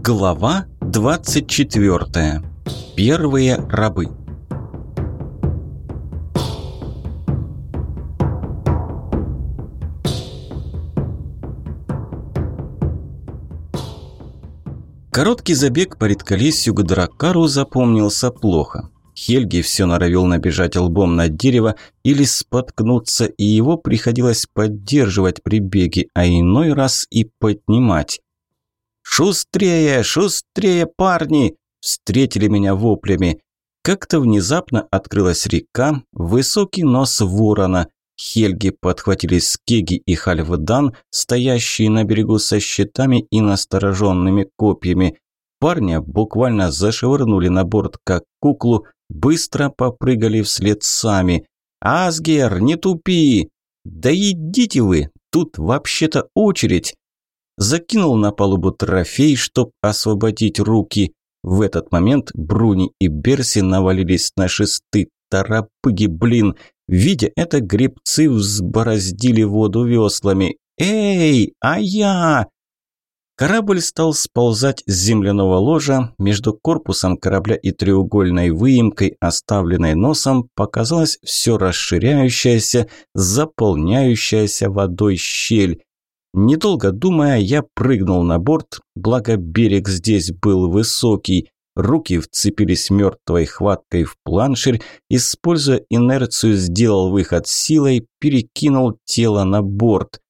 Глава 24. Первые рабы. Короткий забег по редколесью к Дракару запомнился плохо. Хельги все норовил набежать лбом на дерево или споткнуться, и его приходилось поддерживать при беге, а иной раз и поднимать. «Шустрее, шустрее, парни!» Встретили меня воплями. Как-то внезапно открылась река, высокий нос ворона. Хельги подхватили Скеги и Хальвдан, стоящие на берегу со щитами и настороженными копьями. Парня буквально зашвырнули на борт, как куклу, быстро попрыгали вслед сами. «Асгер, не тупи!» «Да идите вы, тут вообще-то очередь!» Закинул на палубу трофей, чтоб освободить руки. В этот момент Бруни и Берси навалились на шесты. Тарапыги, блин! Видя это, гребцы взбороздили воду веслами. «Эй, а я!» Корабль стал сползать с земляного ложа. Между корпусом корабля и треугольной выемкой, оставленной носом, показалась все расширяющаяся, заполняющаяся водой щель. Недолго думая, я прыгнул на борт, благо берег здесь был высокий. Руки вцепились мертвой хваткой в планшерь, используя инерцию, сделал выход силой, перекинул тело на борт.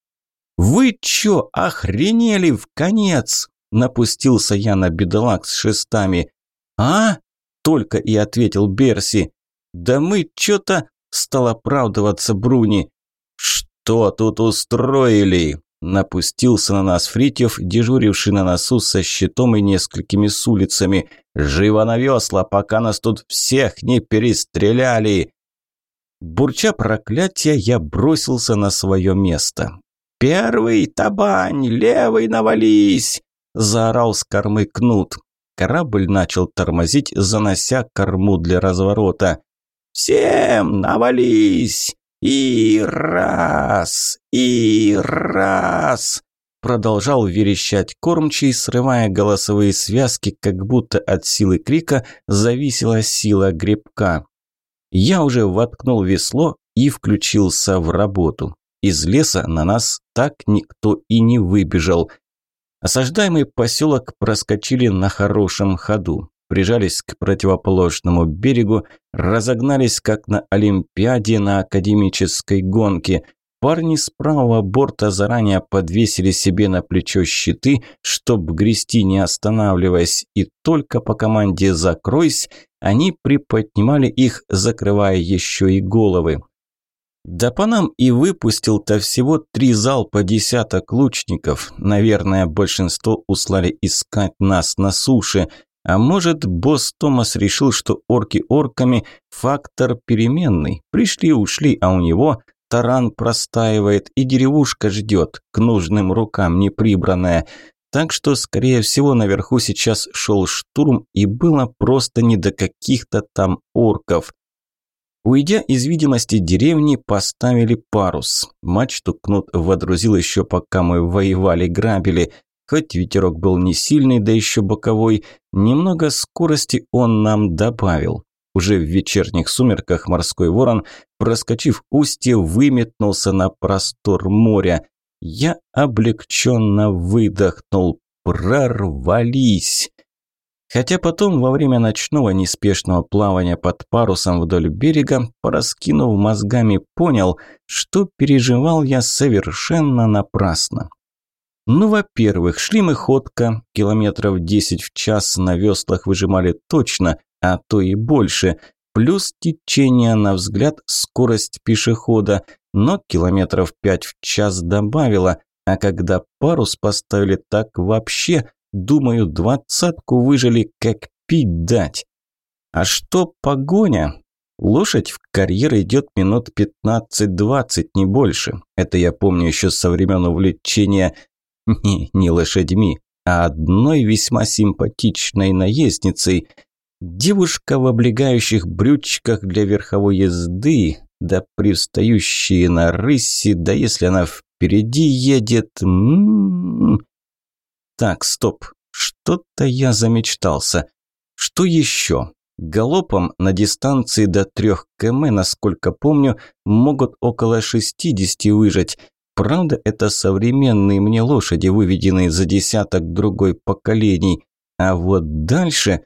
«Вы чё, охренели в конец?» – напустился я на бедолаг с шестами. «А?» – только и ответил Берси. «Да мы чё-то...» – стал оправдываться Бруни. «Что тут устроили?» Напустился на нас Фритьев, дежуривший на носу со щитом и несколькими с улицами. «Живо на весла, пока нас тут всех не перестреляли!» Бурча проклятия, я бросился на свое место. «Первый, табань! Левый, навались!» – заорал с кормы кнут. Корабль начал тормозить, занося корму для разворота. «Всем навались!» «И раз! И раз!» Продолжал верещать кормчий, срывая голосовые связки, как будто от силы крика зависела сила гребка. Я уже воткнул весло и включился в работу. Из леса на нас так никто и не выбежал. Осаждаемый поселок проскочили на хорошем ходу прижались к противоположному берегу, разогнались как на Олимпиаде на академической гонке. Парни с правого борта заранее подвесили себе на плечо щиты, чтобы грести не останавливаясь, и только по команде «закройсь» они приподнимали их, закрывая еще и головы. Да по нам и выпустил-то всего три залпа десяток лучников. Наверное, большинство услали искать нас на суше – а может, босс Томас решил, что орки орками – фактор переменный. Пришли-ушли, а у него таран простаивает и деревушка ждет, к нужным рукам не прибранная. Так что, скорее всего, наверху сейчас шел штурм и было просто не до каких-то там орков. Уйдя из видимости деревни, поставили парус. Мачту Кнут водрузил еще пока мы воевали-грабили – Хоть ветерок был не сильный, да еще боковой, немного скорости он нам добавил. Уже в вечерних сумерках морской ворон, проскочив устье, выметнулся на простор моря. Я облегченно выдохнул. Прорвались! Хотя потом, во время ночного неспешного плавания под парусом вдоль берега, пораскинув мозгами, понял, что переживал я совершенно напрасно. Ну, во-первых, шли мы ходко, километров 10 в час на веслах выжимали точно, а то и больше. Плюс течение, на взгляд, скорость пешехода, но километров 5 в час добавило, а когда парус поставили так вообще, думаю, двадцатку выжили, как пить дать. А что погоня? Лошадь в карьер идет минут 15-20, не больше. Это я помню еще со времен увлечения не, не лошадьми, а одной весьма симпатичной наездницей. Девушка в облегающих брючках для верховой езды, да пристающие на рыси, да если она впереди едет... М -м -м. Так, стоп. Что что-то я замечтался. Что еще? Галопом на дистанции до 3 км, насколько помню, могут около 60 выжать. Правда, это современные мне лошади, выведенные за десяток другой поколений. А вот дальше...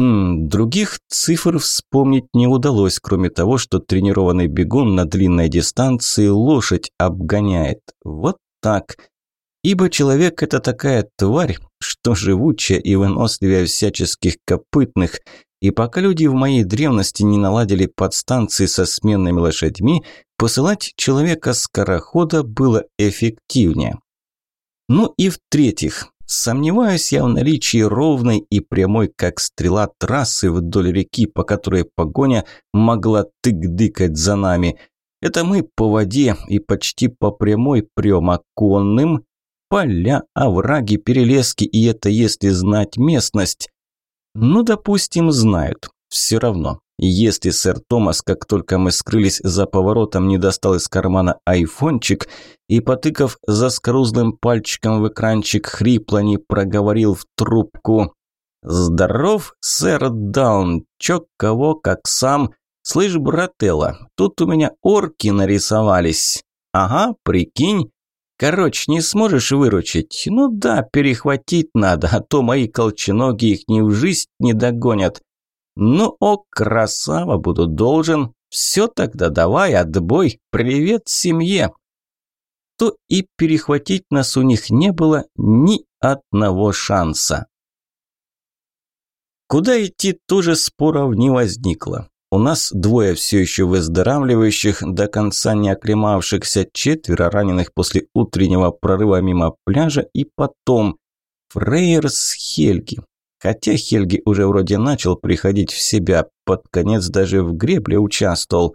М других цифр вспомнить не удалось, кроме того, что тренированный бегун на длинной дистанции лошадь обгоняет. Вот так. Ибо человек – это такая тварь, что живучая и выносливее всяческих копытных. И пока люди в моей древности не наладили подстанции со сменными лошадьми, посылать человека-скорохода было эффективнее. Ну и в-третьих, сомневаюсь я в наличии ровной и прямой, как стрела, трассы вдоль реки, по которой погоня могла тык-дыкать за нами. Это мы по воде и почти по прямой прем, а конным поля, овраги, перелески, и это если знать местность. Ну, допустим, знают. Все равно. Если сэр Томас, как только мы скрылись за поворотом, не достал из кармана айфончик и, потыкав за скорузлым пальчиком в экранчик, хрипло не проговорил в трубку «Здоров, сэр Даун, чё кого, как сам? Слышь, брателла, тут у меня орки нарисовались. Ага, прикинь, Короче, не сможешь выручить? Ну да, перехватить надо, а то мои колченоги их ни в жизнь не догонят. Ну, о, красава, буду должен. Все тогда давай, отбой, привет семье. То и перехватить нас у них не было ни одного шанса. Куда идти, тоже споров не возникло. У нас двое все еще выздоравливающих, до конца не оклемавшихся, четверо раненых после утреннего прорыва мимо пляжа и потом Фрейер с Хельги. Хотя Хельги уже вроде начал приходить в себя, под конец даже в гребле участвовал.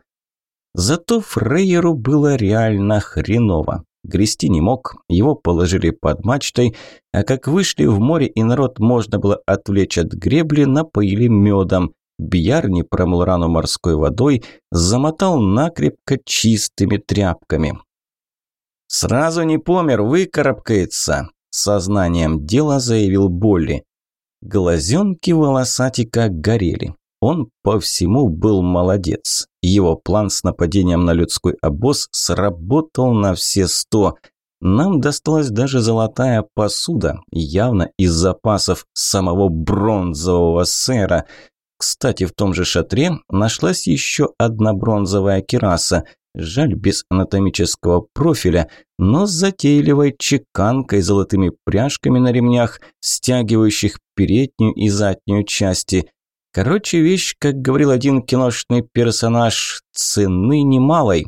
Зато Фрейеру было реально хреново. Грести не мог, его положили под мачтой, а как вышли в море и народ можно было отвлечь от гребли, напоили медом. Бьярни промыл рану морской водой, замотал накрепко чистыми тряпками. «Сразу не помер, выкарабкается», – сознанием дела заявил Болли. Глазенки волосатика горели. Он по всему был молодец. Его план с нападением на людской обоз сработал на все сто. Нам досталась даже золотая посуда, явно из запасов самого бронзового сэра – кстати, в том же шатре нашлась еще одна бронзовая кераса, жаль, без анатомического профиля, но с затейливой чеканкой, золотыми пряжками на ремнях, стягивающих переднюю и заднюю части. Короче, вещь, как говорил один киношный персонаж, цены немалой.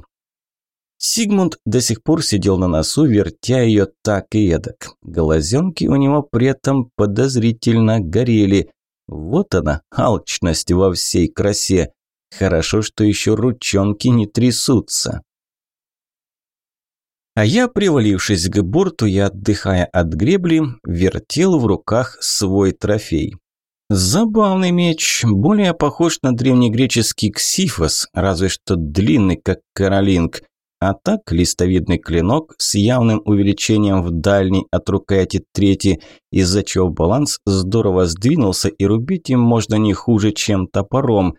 Сигмунд до сих пор сидел на носу, вертя ее так и эдак. Глазенки у него при этом подозрительно горели. Вот она, алчность во всей красе. Хорошо, что еще ручонки не трясутся. А я, привалившись к борту и отдыхая от гребли, вертел в руках свой трофей. Забавный меч, более похож на древнегреческий ксифос, разве что длинный, как каролинг. А так листовидный клинок с явным увеличением в дальней от рукояти трети, из-за чего баланс здорово сдвинулся и рубить им можно не хуже, чем топором.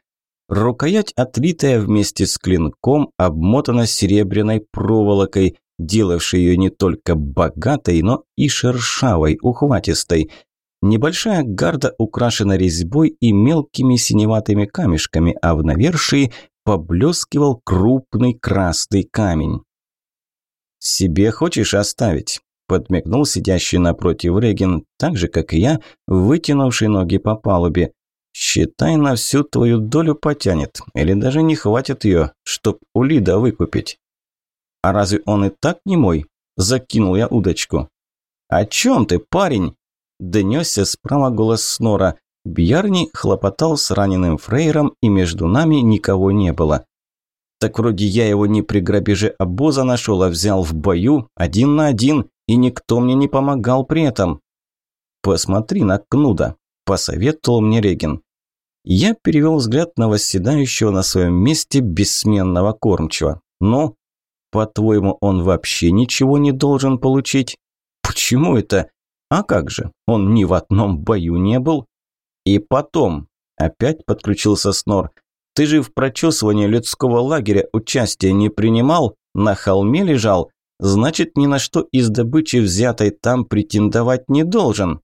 Рукоять, отлитая вместе с клинком, обмотана серебряной проволокой, делавшей ее не только богатой, но и шершавой, ухватистой. Небольшая гарда украшена резьбой и мелкими синеватыми камешками, а в навершии поблескивал крупный красный камень. «Себе хочешь оставить?» – подмигнул сидящий напротив Регин, так же, как и я, вытянувший ноги по палубе. «Считай, на всю твою долю потянет, или даже не хватит ее, чтоб у Лида выкупить». «А разве он и так не мой?» – закинул я удочку. «О чем ты, парень?» – донесся справа голос Снора. Бьярни хлопотал с раненым фрейром, и между нами никого не было. Так вроде я его не при грабеже обоза нашел, а взял в бою, один на один, и никто мне не помогал при этом. «Посмотри на Кнуда», – посоветовал мне Регин. Я перевел взгляд на восседающего на своем месте бессменного кормчего. «Ну, по-твоему, он вообще ничего не должен получить?» «Почему это?» А как же, он ни в одном бою не был. И потом, опять подключился Снор, ты же в прочесывании людского лагеря участия не принимал, на холме лежал, значит, ни на что из добычи взятой там претендовать не должен.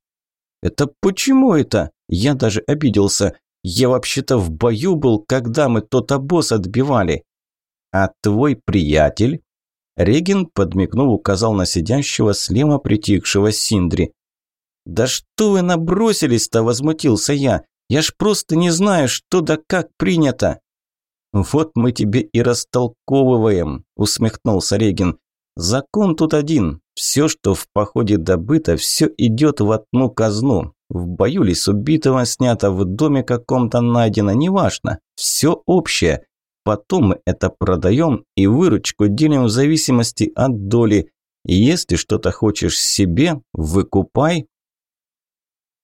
Это почему это? Я даже обиделся. Я вообще-то в бою был, когда мы тот обоз отбивали. А твой приятель? Регин, подмигнув, указал на сидящего слева притихшего Синдри. «Да что вы набросились-то?» – возмутился я. «Я ж просто не знаю, что да как принято». «Вот мы тебе и растолковываем», – усмехнулся Регин. «Закон тут один. Все, что в походе добыто, все идет в одну казну. В бою ли с убитого снято, в доме каком-то найдено, неважно. Все общее. Потом мы это продаем и выручку делим в зависимости от доли. Если что-то хочешь себе, выкупай.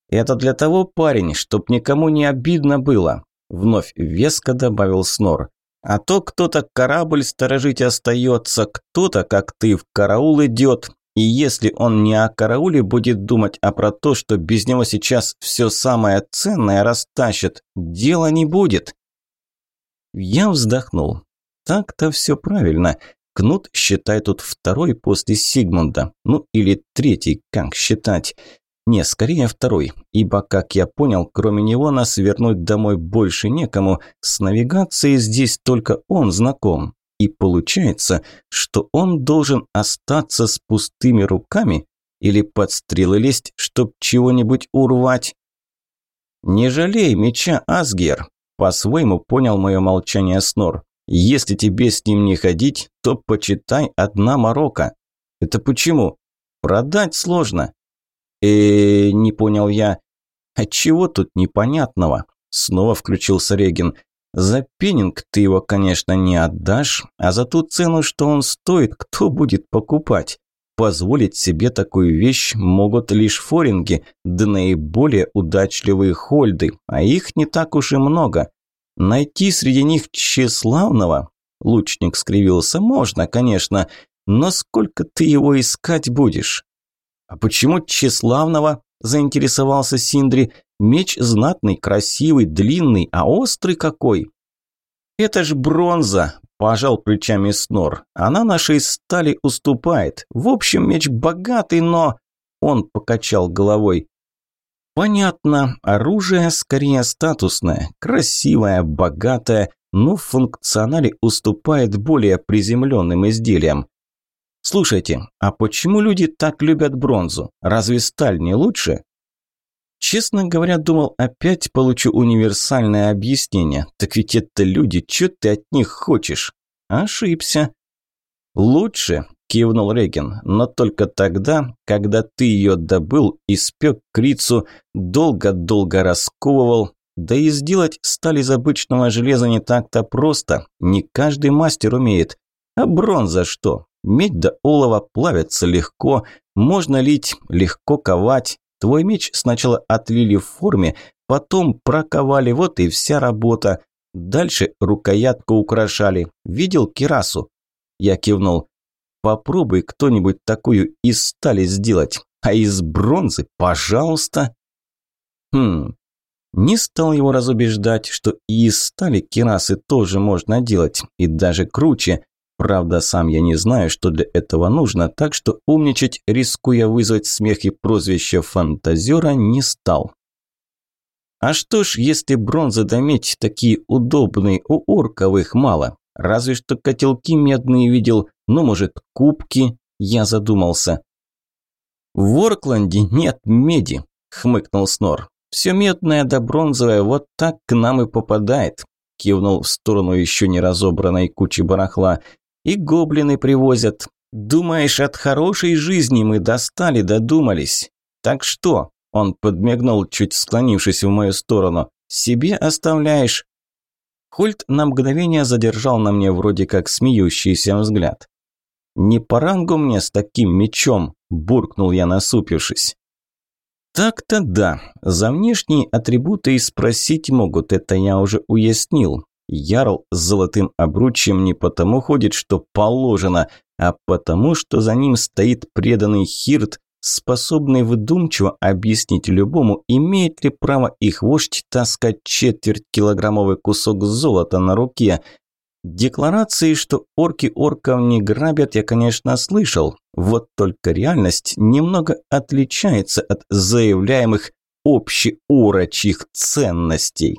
Это для того, парень, чтоб никому не обидно было. Вновь веско добавил Снор. А то кто-то корабль сторожить остается, кто-то, как ты, в караул идет. И если он не о карауле будет думать, а про то, что без него сейчас все самое ценное растащат, дела не будет. Я вздохнул. Так-то все правильно. Кнут, считай, тут второй после Сигмунда. Ну или третий, как считать. Не, скорее второй, ибо, как я понял, кроме него нас вернуть домой больше некому. С навигацией здесь только он знаком. И получается, что он должен остаться с пустыми руками или под стрелы лезть, чтоб чего-нибудь урвать. «Не жалей меча, Асгер!» По-своему понял мое молчание Снор. Если тебе с ним не ходить, то почитай одна морока. Это почему? Продать сложно. Э, не понял я. А чего тут непонятного? Снова включился Регин. За пенинг ты его, конечно, не отдашь, а за ту цену, что он стоит, кто будет покупать? Позволить себе такую вещь могут лишь форинги, да наиболее удачливые хольды, а их не так уж и много. Найти среди них тщеславного, лучник скривился, можно, конечно, но сколько ты его искать будешь? А почему тщеславного? заинтересовался Синдри. Меч знатный, красивый, длинный, а острый какой. Это ж бронза, Пожал плечами Снор. Она нашей стали уступает. В общем, меч богатый, но... Он покачал головой. Понятно, оружие скорее статусное, красивое, богатое, но в функционале уступает более приземленным изделиям. Слушайте, а почему люди так любят бронзу? Разве сталь не лучше? Честно говоря, думал, опять получу универсальное объяснение. Так ведь это люди, что ты от них хочешь? Ошибся. Лучше, кивнул Реген, но только тогда, когда ты ее добыл, испек крицу, долго-долго расковывал, да и сделать сталь из обычного железа не так-то просто, не каждый мастер умеет. А бронза что? Медь да олово плавятся легко, можно лить, легко ковать, Твой меч сначала отлили в форме, потом проковали, вот и вся работа. Дальше рукоятку украшали. Видел кирасу? Я кивнул. Попробуй кто-нибудь такую из стали сделать, а из бронзы, пожалуйста. Хм, не стал его разубеждать, что и из стали кирасы тоже можно делать, и даже круче. Правда, сам я не знаю, что для этого нужно, так что умничать, рискуя вызвать смех и прозвище фантазера, не стал. А что ж, если бронза да медь такие удобные, у орковых мало. Разве что котелки медные видел, ну, может, кубки, я задумался. В Оркланде нет меди, хмыкнул Снор. Все медное да бронзовое вот так к нам и попадает, кивнул в сторону еще не разобранной кучи барахла. И гоблины привозят. Думаешь, от хорошей жизни мы достали, додумались. Так что?» Он подмигнул, чуть склонившись в мою сторону. «Себе оставляешь?» Хольт на мгновение задержал на мне вроде как смеющийся взгляд. «Не по рангу мне с таким мечом», – буркнул я, насупившись. «Так-то да, за внешние атрибуты и спросить могут, это я уже уяснил. Ярл с золотым обручем не потому ходит, что положено, а потому, что за ним стоит преданный Хирт, способный вдумчиво объяснить любому, имеет ли право их вождь таскать четверть килограммовый кусок золота на руке. Декларации, что орки орков не грабят, я, конечно, слышал. Вот только реальность немного отличается от заявляемых общеурочьих ценностей.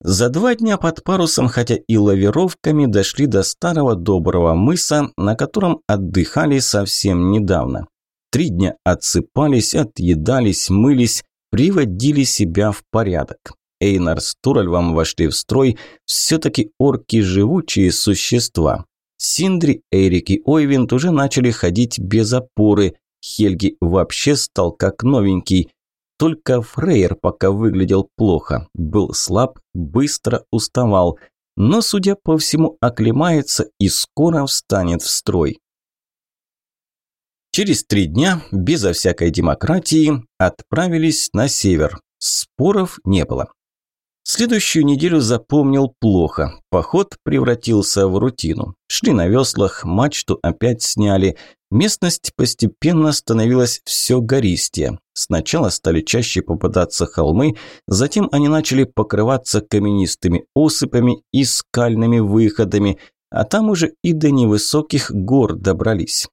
За два дня под парусом, хотя и лавировками, дошли до старого доброго мыса, на котором отдыхали совсем недавно. Три дня отсыпались, отъедались, мылись, приводили себя в порядок. Эйнар с Туральвом вошли в строй, все-таки орки живучие существа. Синдри, Эрик и Ойвинд уже начали ходить без опоры, Хельги вообще стал как новенький. Только Фрейер пока выглядел плохо, был слаб, быстро уставал, но, судя по всему, оклемается и скоро встанет в строй. Через три дня, безо всякой демократии, отправились на север. Споров не было. Следующую неделю запомнил плохо. Поход превратился в рутину. Шли на веслах, мачту опять сняли. Местность постепенно становилась все гористее. Сначала стали чаще попадаться холмы, затем они начали покрываться каменистыми осыпами и скальными выходами, а там уже и до невысоких гор добрались.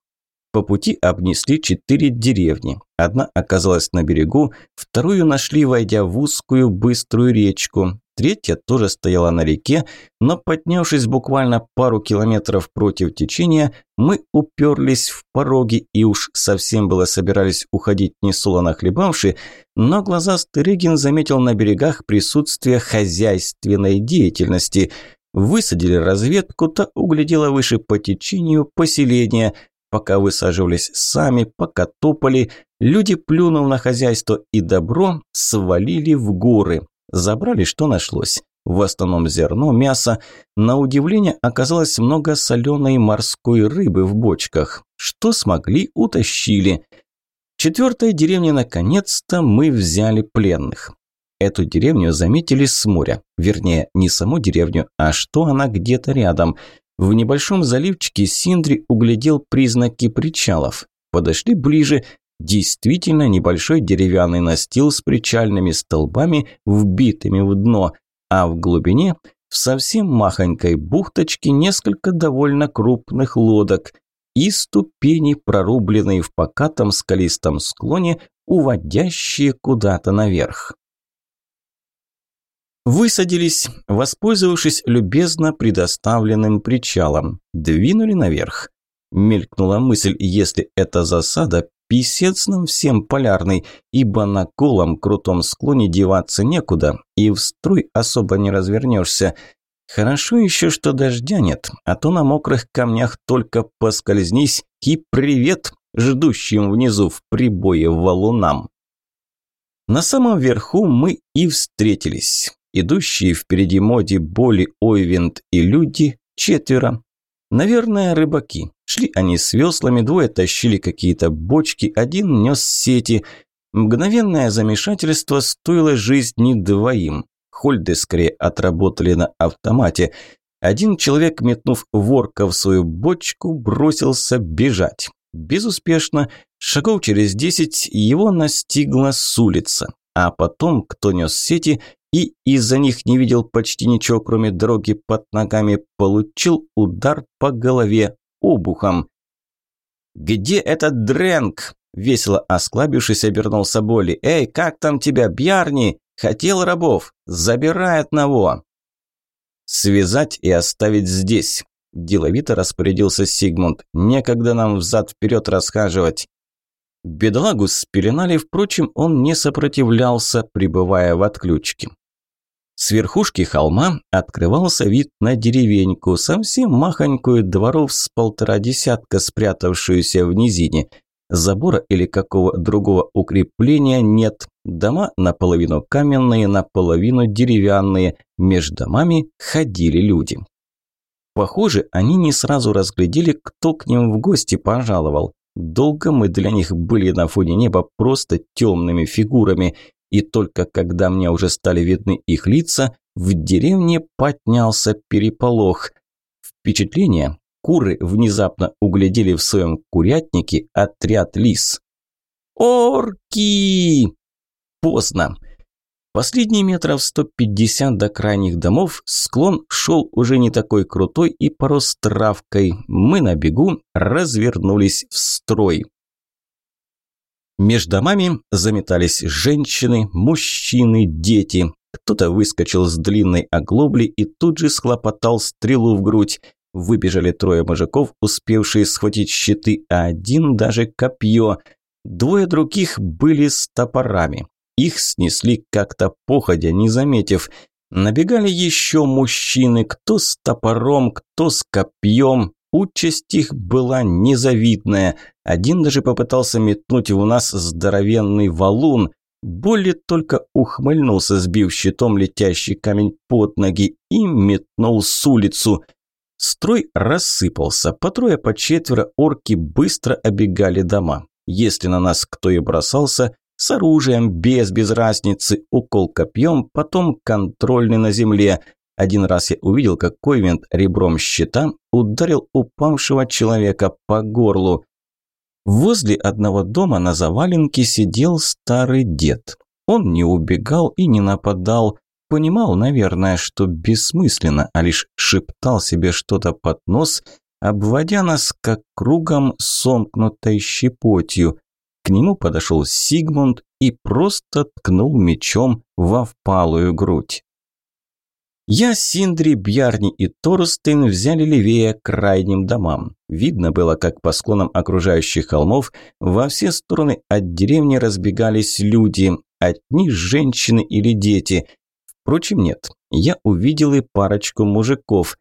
По пути обнесли четыре деревни. Одна оказалась на берегу, вторую нашли, войдя в узкую быструю речку. Третья тоже стояла на реке, но поднявшись буквально пару километров против течения, мы уперлись в пороги и уж совсем было собирались уходить несолоно хлебавши, но глаза Регин заметил на берегах присутствие хозяйственной деятельности. Высадили разведку, то углядела выше по течению поселение – Пока высаживались сами, пока топали, люди, плюнув на хозяйство и добро, свалили в горы. Забрали, что нашлось. В основном зерно, мясо. На удивление оказалось много соленой морской рыбы в бочках. Что смогли, утащили. В четвертой деревне наконец-то мы взяли пленных. Эту деревню заметили с моря. Вернее, не саму деревню, а что она где-то рядом. В небольшом заливчике Синдри углядел признаки причалов. Подошли ближе. Действительно небольшой деревянный настил с причальными столбами, вбитыми в дно, а в глубине, в совсем махонькой бухточке, несколько довольно крупных лодок и ступени, прорубленные в покатом скалистом склоне, уводящие куда-то наверх. Высадились, воспользовавшись любезно предоставленным причалом. Двинули наверх. Мелькнула мысль, если это засада, писец нам всем полярный, ибо на колом крутом склоне деваться некуда, и в строй особо не развернешься. Хорошо еще, что дождя нет, а то на мокрых камнях только поскользнись и привет ждущим внизу в прибое валунам. На самом верху мы и встретились. Идущие впереди Моди, Боли, Ойвент и люди – четверо. Наверное, рыбаки. Шли они с веслами, двое тащили какие-то бочки, один нес сети. Мгновенное замешательство стоило жизни двоим. Хольды скорее отработали на автомате. Один человек, метнув ворка в свою бочку, бросился бежать. Безуспешно, шагов через десять его настигла с улицы. А потом, кто нес сети, и из-за них не видел почти ничего, кроме дороги под ногами, получил удар по голове обухом. «Где этот Дрэнк?» – весело осклабившись, обернулся Боли. «Эй, как там тебя, Бьярни? Хотел рабов? Забирай одного!» «Связать и оставить здесь», – деловито распорядился Сигмунд. «Некогда нам взад-вперед расхаживать». Бедолагу спеленали, впрочем, он не сопротивлялся, пребывая в отключке. С верхушки холма открывался вид на деревеньку, совсем махонькую дворов с полтора десятка, спрятавшуюся в низине. Забора или какого другого укрепления нет. Дома наполовину каменные, наполовину деревянные. Между домами ходили люди. Похоже, они не сразу разглядели, кто к ним в гости пожаловал. Долго мы для них были на фоне неба просто темными фигурами – и только когда мне уже стали видны их лица, в деревне поднялся переполох. Впечатление, куры внезапно углядели в своем курятнике отряд лис. «Орки!» Поздно. Последние метров 150 до крайних домов склон шел уже не такой крутой и порос травкой. Мы на бегу развернулись в строй. Между домами заметались женщины, мужчины, дети. Кто-то выскочил с длинной оглобли и тут же схлопотал стрелу в грудь. Выбежали трое мужиков, успевшие схватить щиты, а один даже копье. Двое других были с топорами. Их снесли как-то походя, не заметив. Набегали еще мужчины, кто с топором, кто с копьем. Участь их была незавидная. Один даже попытался метнуть в нас здоровенный валун. Болли только ухмыльнулся, сбив щитом летящий камень под ноги и метнул с улицу. Строй рассыпался. По трое, по четверо орки быстро обегали дома. Если на нас кто и бросался, с оружием, без без разницы, укол копьем, потом контрольный на земле. Один раз я увидел, как Койвент ребром щита ударил упавшего человека по горлу. Возле одного дома на заваленке сидел старый дед. Он не убегал и не нападал. Понимал, наверное, что бессмысленно, а лишь шептал себе что-то под нос, обводя нас как кругом сомкнутой щепотью. К нему подошел Сигмунд и просто ткнул мечом во впалую грудь. Я, Синдри, Бьярни и Торстейн взяли левее к крайним домам. Видно было, как по склонам окружающих холмов во все стороны от деревни разбегались люди, одни женщины или дети. Впрочем, нет, я увидел и парочку мужиков.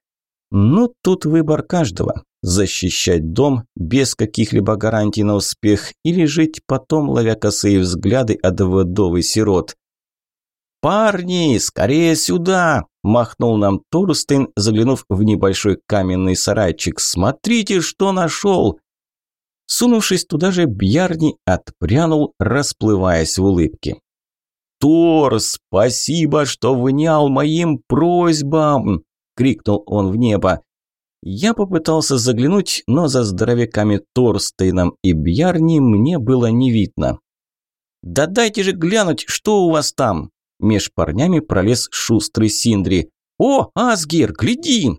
Ну, тут выбор каждого защищать дом без каких-либо гарантий на успех или жить потом, ловя косые взгляды от вдовы сирот. «Парни, скорее сюда!» – махнул нам Торстейн, заглянув в небольшой каменный сарайчик. «Смотрите, что нашел!» Сунувшись туда же, Бьярни отпрянул, расплываясь в улыбке. «Тор, спасибо, что внял моим просьбам!» – крикнул он в небо. Я попытался заглянуть, но за здоровяками Торстейном и Бьярни мне было не видно. «Да дайте же глянуть, что у вас там!» Меж парнями пролез шустрый Синдри. «О, Асгир, гляди!»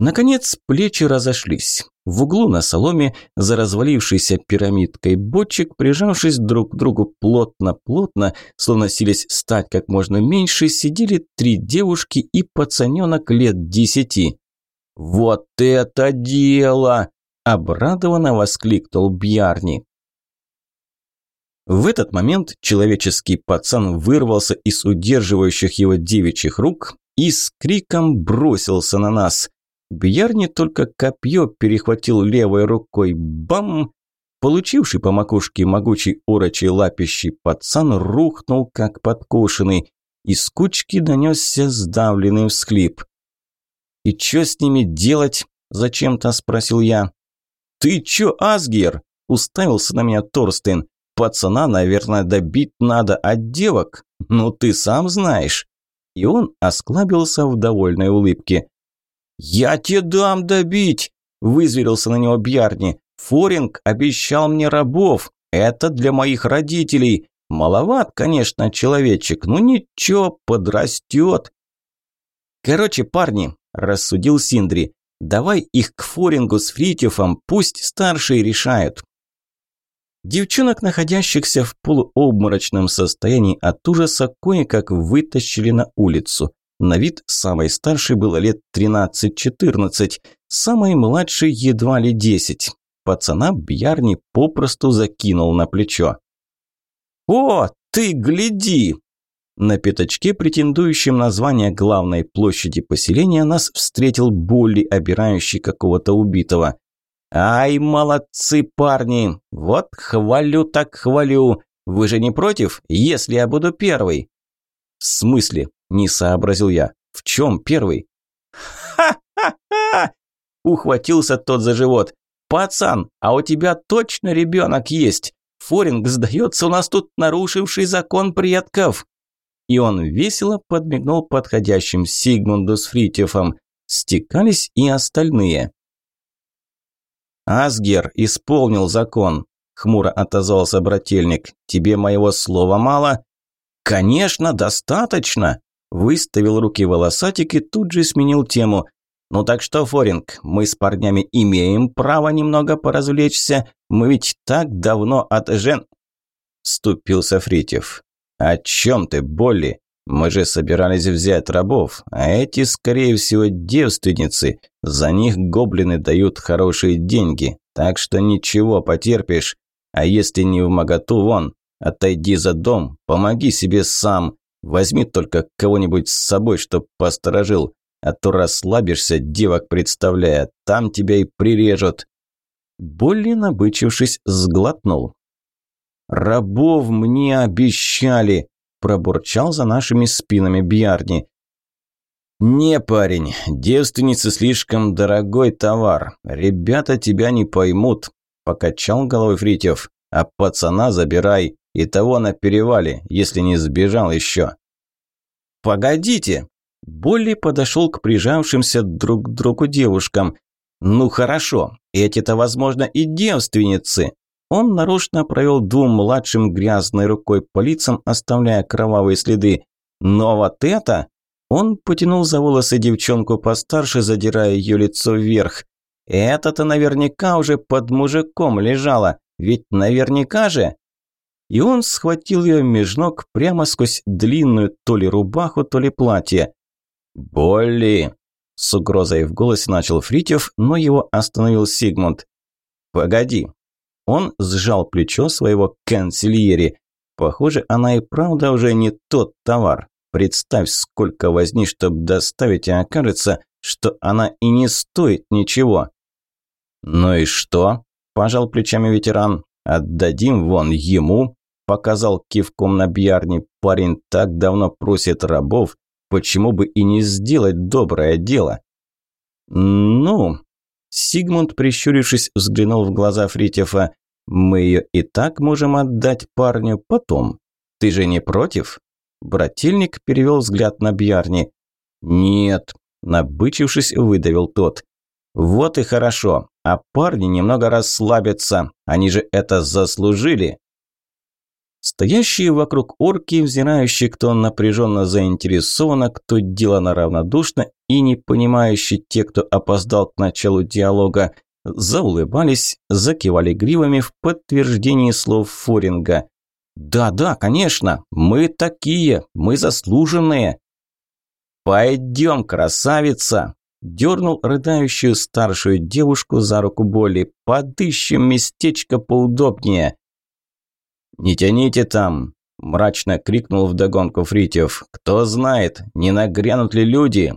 Наконец плечи разошлись. В углу на соломе, за развалившейся пирамидкой бочек, прижавшись друг к другу плотно-плотно, словно сились стать как можно меньше, сидели три девушки и пацаненок лет десяти. «Вот это дело!» – обрадованно воскликнул Бьярни. В этот момент человеческий пацан вырвался из удерживающих его девичьих рук и с криком бросился на нас. Бьярни только копье перехватил левой рукой. Бам! Получивший по макушке могучий урочий лапищий пацан рухнул, как подкошенный. Из кучки донесся сдавленный всхлип. «И что с ними делать?» – зачем-то спросил я. «Ты чё, Асгер?» – уставился на меня Торстен. «Пацана, наверное, добить надо от девок. Ну, ты сам знаешь». И он осклабился в довольной улыбке. «Я тебе дам добить!» – вызверился на него Бьярни. «Форинг обещал мне рабов. Это для моих родителей. Маловат, конечно, человечек, но ничего, подрастет». «Короче, парни, рассудил Синдри. «Давай их к Форингу с Фритюфом, пусть старшие решают». Девчонок, находящихся в полуобморочном состоянии от ужаса, кое-как вытащили на улицу. На вид самой старшей было лет 13-14, самой младшей едва ли 10. Пацана Бьярни попросту закинул на плечо. «О, ты гляди!» На пятачке, претендующем на звание главной площади поселения, нас встретил Болли, обирающий какого-то убитого. «Ай, молодцы парни! Вот хвалю так хвалю! Вы же не против, если я буду первый?» «В смысле?» – не сообразил я. «В чем первый?» «Ха-ха-ха!» – ухватился тот за живот. «Пацан, а у тебя точно ребенок есть? Форинг, сдается, у нас тут нарушивший закон предков!» И он весело подмигнул подходящим Сигмунду с Фритьефом. Стекались и остальные. Асгер исполнил закон, хмуро отозвался брательник. Тебе моего слова мало? Конечно, достаточно. Выставил руки волосатик и тут же сменил тему. «Ну так что, Форинг, мы с парнями имеем право немного поразвлечься. Мы ведь так давно от жен...» Ступился Фритьев. «О чем ты, Болли? Мы же собирались взять рабов, а эти, скорее всего, девственницы. За них гоблины дают хорошие деньги, так что ничего, потерпишь. А если не в моготу, вон, отойди за дом, помоги себе сам. Возьми только кого-нибудь с собой, чтоб посторожил а то расслабишься, девок представляя, там тебя и прирежут». Болли, набычившись, сглотнул. «Рабов мне обещали!» – пробурчал за нашими спинами Бьярни. «Не, парень, девственницы слишком дорогой товар. Ребята тебя не поймут», – покачал головой Фритьев. «А пацана забирай, и того на перевале, если не сбежал еще». «Погодите!» Болли подошел к прижавшимся друг к другу девушкам. «Ну хорошо, эти-то, возможно, и девственницы». Он нарочно провел двум младшим грязной рукой по лицам, оставляя кровавые следы. «Но вот это...» Он потянул за волосы девчонку постарше, задирая ее лицо вверх. «Это-то наверняка уже под мужиком лежало, ведь наверняка же...» И он схватил ее меж ног прямо сквозь длинную то ли рубаху, то ли платье. «Болли!» – с угрозой в голосе начал Фритьев, но его остановил Сигмунд. «Погоди!» Он сжал плечо своего канцельери. Похоже, она и правда уже не тот товар. Представь, сколько возни, чтобы доставить, и окажется, что она и не стоит ничего. «Ну и что?» – пожал плечами ветеран. «Отдадим вон ему», – показал кивком на Бьярни. «Парень так давно просит рабов, Почему бы и не сделать доброе дело? Ну, Сигмунд, прищурившись, взглянул в глаза Фритьефа. Мы ее и так можем отдать парню потом. Ты же не против? Брательник перевел взгляд на Бьярни. Нет, набычившись, выдавил тот. Вот и хорошо, а парни немного расслабятся, они же это заслужили. Стоящие вокруг орки, взирающие, кто напряженно заинтересован, кто делано равнодушно, и не понимающие те, кто опоздал к началу диалога, заулыбались, закивали гривами в подтверждении слов Форинга. «Да-да, конечно, мы такие, мы заслуженные». «Пойдем, красавица!» – дернул рыдающую старшую девушку за руку Боли. «Подыщем местечко поудобнее». «Не тяните там!» – мрачно крикнул вдогонку Фритьев. «Кто знает, не нагрянут ли люди?»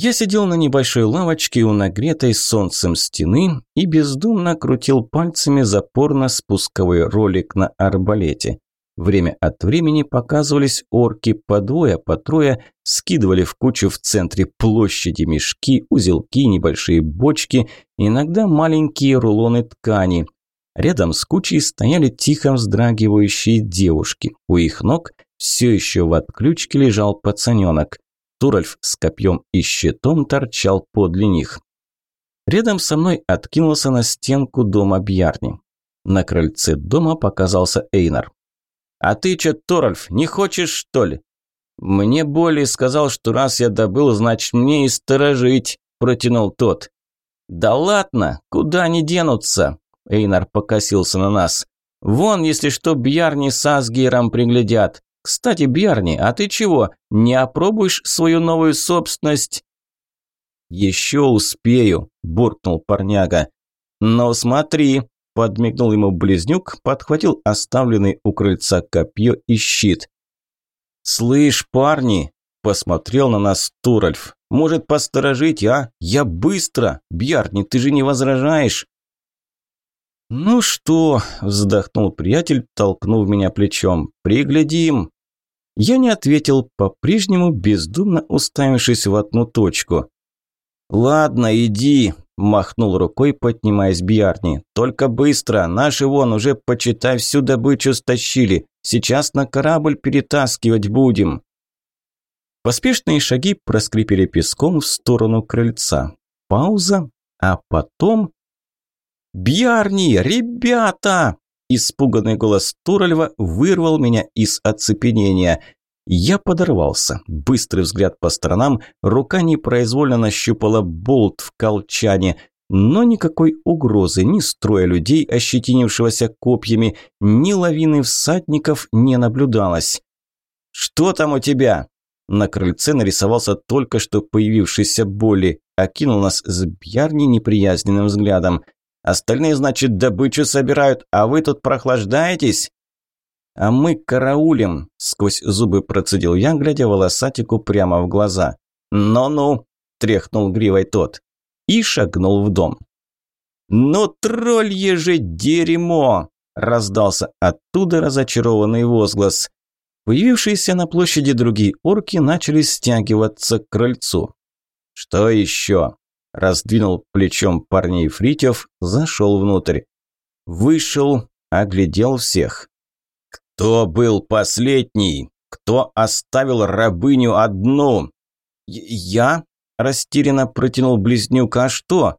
Я сидел на небольшой лавочке у нагретой солнцем стены и бездумно крутил пальцами запорно-спусковой ролик на арбалете. Время от времени показывались орки по двое, по трое, скидывали в кучу в центре площади мешки, узелки, небольшие бочки, иногда маленькие рулоны ткани, Рядом с кучей стояли тихо вздрагивающие девушки. У их ног все еще в отключке лежал пацаненок. Туральф с копьем и щитом торчал подле них. Рядом со мной откинулся на стенку дома Бьярни. На крыльце дома показался Эйнар. «А ты чё, Торальф, не хочешь, что ли?» «Мне Боли сказал, что раз я добыл, значит мне и сторожить», – протянул тот. «Да ладно, куда они денутся?» Эйнар покосился на нас. «Вон, если что, Бьярни с Асгейром приглядят. Кстати, Бьярни, а ты чего, не опробуешь свою новую собственность?» «Еще успею», – буркнул парняга. «Но смотри», – подмигнул ему близнюк, подхватил оставленный у крыльца копье и щит. «Слышь, парни», – посмотрел на нас Туральф, – «может, посторожить, а? Я быстро! Бьярни, ты же не возражаешь?» «Ну что?» – вздохнул приятель, толкнув меня плечом. «Приглядим!» Я не ответил, по-прежнему бездумно уставившись в одну точку. «Ладно, иди», – махнул рукой, поднимаясь Бьярни. «Только быстро, наши вон уже, почитай, всю добычу стащили. Сейчас на корабль перетаскивать будем». Поспешные шаги проскрипели песком в сторону крыльца. Пауза, А потом... «Бьярни! Ребята!» Испуганный голос Туральва вырвал меня из оцепенения. Я подорвался. Быстрый взгляд по сторонам, рука непроизвольно нащупала болт в колчане. Но никакой угрозы, ни строя людей, ощетинившегося копьями, ни лавины всадников не наблюдалось. «Что там у тебя?» На крыльце нарисовался только что появившийся Боли, окинул нас с Бьярни неприязненным взглядом. «Остальные, значит, добычу собирают, а вы тут прохлаждаетесь?» «А мы караулем», – сквозь зубы процедил я, глядя волосатику прямо в глаза. «Ну-ну», – тряхнул гривой тот и шагнул в дом. «Ну, троллье же дерьмо!» – раздался оттуда разочарованный возглас. Появившиеся на площади другие орки начали стягиваться к крыльцу. «Что еще?» – раздвинул плечом парней Фритьев, зашел внутрь. Вышел, оглядел всех. «Кто был последний? Кто оставил рабыню одну?» «Я?» – растерянно протянул близнюк. «А что?»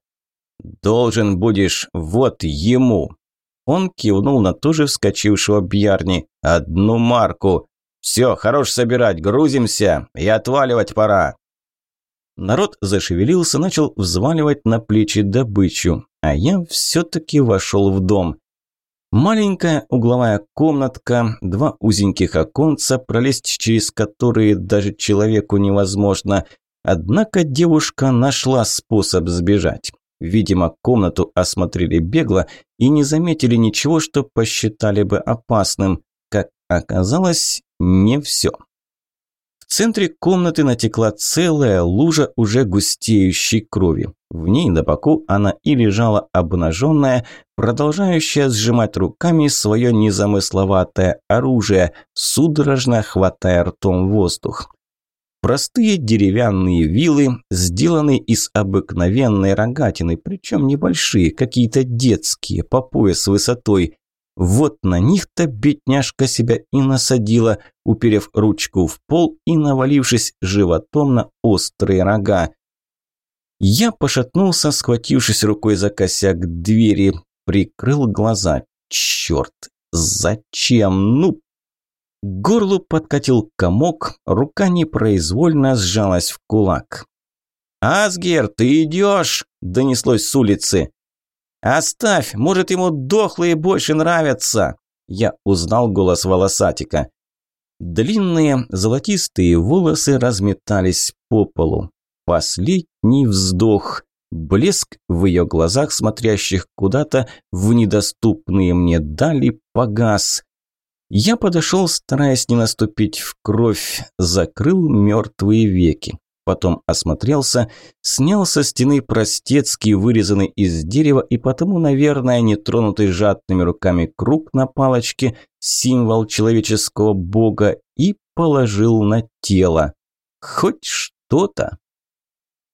«Должен будешь вот ему». Он кивнул на тоже вскочившего Бьярни. «Одну марку. «Все, хорош собирать, грузимся, и отваливать пора». Народ зашевелился, начал взваливать на плечи добычу, а я все-таки вошел в дом. Маленькая угловая комнатка, два узеньких оконца, пролезть через которые даже человеку невозможно. Однако девушка нашла способ сбежать. Видимо, комнату осмотрели бегло и не заметили ничего, что посчитали бы опасным. Как оказалось, не все. Центре комнаты натекла целая лужа уже густеющей крови. В ней на боку она и лежала обнаженная, продолжающая сжимать руками свое незамысловатое оружие, судорожно хватая ртом воздух. Простые деревянные вилы, сделанные из обыкновенной рогатины, причем небольшие, какие-то детские, по пояс высотой. Вот на них-то бедняжка себя и насадила, уперев ручку в пол и навалившись животом на острые рога. Я пошатнулся, схватившись рукой за косяк двери, прикрыл глаза. Черт, зачем? Ну, к горлу подкатил комок, рука непроизвольно сжалась в кулак. «Асгер, ты идешь?» – донеслось с улицы. «Оставь, может, ему дохлые больше нравятся!» Я узнал голос волосатика. Длинные золотистые волосы разметались по полу. Последний вздох. Блеск в ее глазах, смотрящих куда-то в недоступные мне дали, погас. Я подошел, стараясь не наступить в кровь, закрыл мертвые веки потом осмотрелся, снял со стены простецкий, вырезанный из дерева и потому, наверное, нетронутый жадными руками круг на палочке, символ человеческого бога, и положил на тело. Хоть что-то.